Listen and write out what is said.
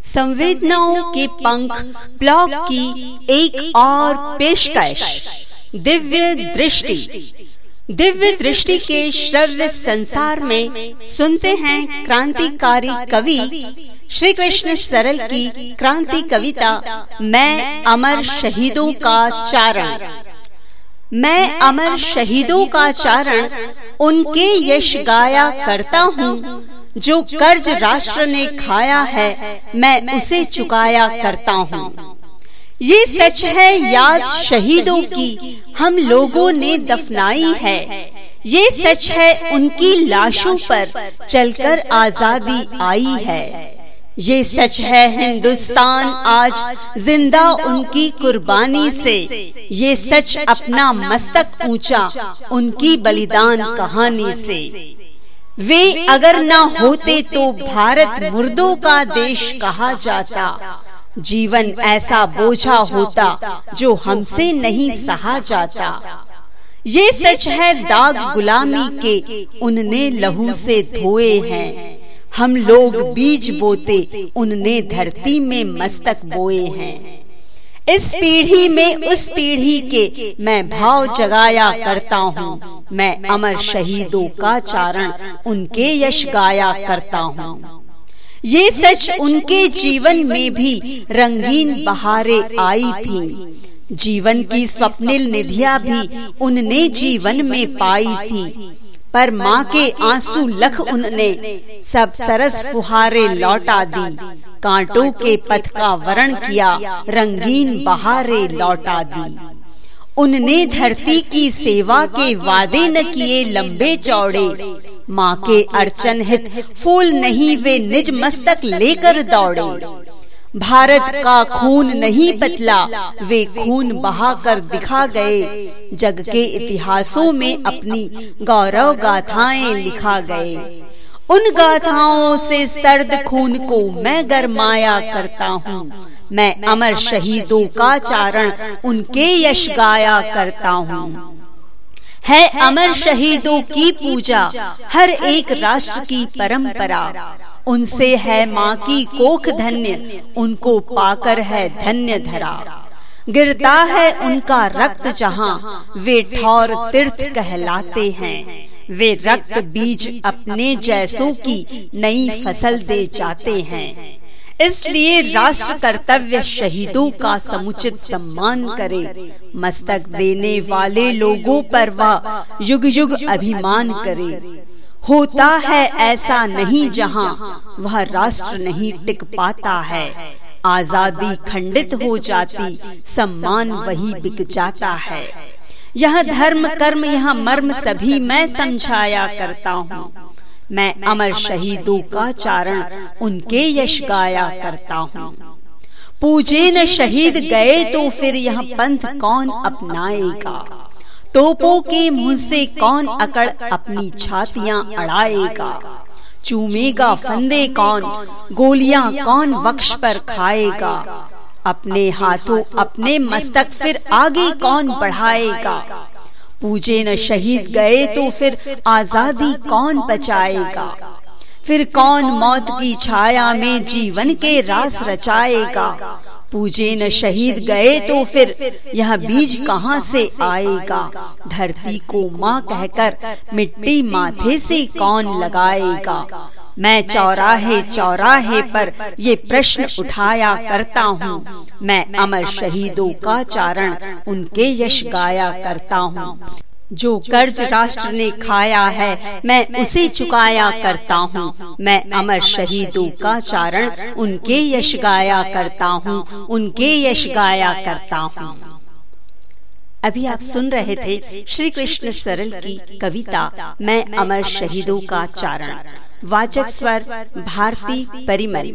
संवेदनाओं के पंख ब्लॉग की एक और पेशकश, दिव्य दृष्टि। दिव्य दृष्टि के श्रव्य संसार में सुनते हैं क्रांतिकारी कवि श्री कृष्ण सरल की क्रांति कविता, मैं अमर शहीदों का चारण। मैं अमर शहीदों का चारण, उनके यश गाया करता हूँ जो कर्ज राष्ट्र ने खाया है मैं उसे चुकाया करता हूँ। ये सच है याद शहीदों की हम लोगों ने दफनाई है। ये सच है उनकी लाशों पर चलकर आज़ादी आई है। ये सच है हिंदुस्तान आज ज़िंदा उनकी कुर्बानी से। ये सच अपना मस्तक ऊँचा उनकी बलिदान कहानी से। वे अगर न होते तो भारत मुर्दों का देश कहा जाता। जीवन ऐसा बोझा होता जो हमसे नहीं सहा जाता। ये सच है दाग गुलामी के उनने लहू से धोए हैं। हम लोग बीज बोते उनने धरती में मस्तक बोए हैं। इस पीढ़ी में उस पीढ़ी के मैं भाव जगाया करता हूँ। मैं अमर शहीदों का चारण उनके यश गाया करता हूँ। ये सच उनके जीवन में भी रंगीन बहारें आई थी। जीवन की स्वप्निल निधिया भी उनने जीवन में पाई थी। पर माँ के आँसू लख उनने सब सरस फुहारे लौटा दी। कांटों के पथ का वरण किया रंगीन बहारे लौटा दी। उनने धरती की सेवा के वादे न किए लंबे चौड़े। माँ के अर्चन हित फूल नहीं वे निज मस्तक लेकर दौड़े। भारत का खून नहीं पतला। वे खून बहाकर दिखा गए। जग के इतिहासों में अपनी गौरव गाथाएँ लिखा गए। उन गाथाओं से सर्द खून को मैं गरमाया करता हूँ। मैं अमर शहीदों का चारण उनके यश गाया करता हूँ। है। अमर शहीदों की पूजा। हर एक राष्ट्र की परंपरा। उनसे है माँ की कोख धन्य, उनको पाकर है धन्य धरा। गिरता है उनका रक्त जहाँ, वे ठौर तीर्थ कहलाते हैं। वे रक्त बीज अपने जैसों की नई फ़सल दे जाते हैं। इसलिए राष्ट्र कर्तव्य शहीदों का समुचित सम्मान करे। मस्तक देने वाले लोगों पर वह युग युग अभिमान करे। होता है ऐसा नहीं जहाँ वह राष्ट्र नहीं टिक पाता है। आज़ादी खंडित हो जाती सम्मान वही बिक जाता है। यह धर्म कर्म यह मर्म सभी मैं समझाया करता हूँ। मैं अमर शहीदों का चारण उनके यश गाया करता हूँ। पूजे न शहीद गए तो फिर यह पंथ कौन अपनाएगा? तोपों के मुँह से कौन अकड़ अपनी छातियाँ अड़ाएगा? चूमेगा फंदे कौन? गोलियाँ कौन वक्ष पर खाएगा? अपने हाथों अपने मस्तक फिर आगे कौन बढ़ाएगा? पूजे न शहीद गए तो फिर आज़ादी कौन बचाएगा? फिर कौन मौत की छाया में जीवन के रास रचाएगा? पूजे न शहीद गए तो फिर यह बीज कहाँ से आएगा? धरती को माँ कहकर मिट्टी माथे से कौन लगाएगा? मैं चौराहे चौराहे पर ये प्रश्न उठाया करता हूँ। मैं अमर शहीदों का चारण उनके यश गाया करता हूँ। जो कर्ज राष्ट्र ने खाया है मैं उसे चुकाया करता हूँ। मैं अमर शहीदों का चारण उनके यश गाया करता हूँ उनके यश गाया करता हूँ। अभी आप सुन रहे थे श्री कृष्ण सरल की कविता मैं अमर शहीदों का चारण। वाचक स्वर भारती परिमरी